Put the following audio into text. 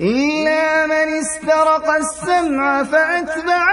إلا من استرق السمع فأتبعه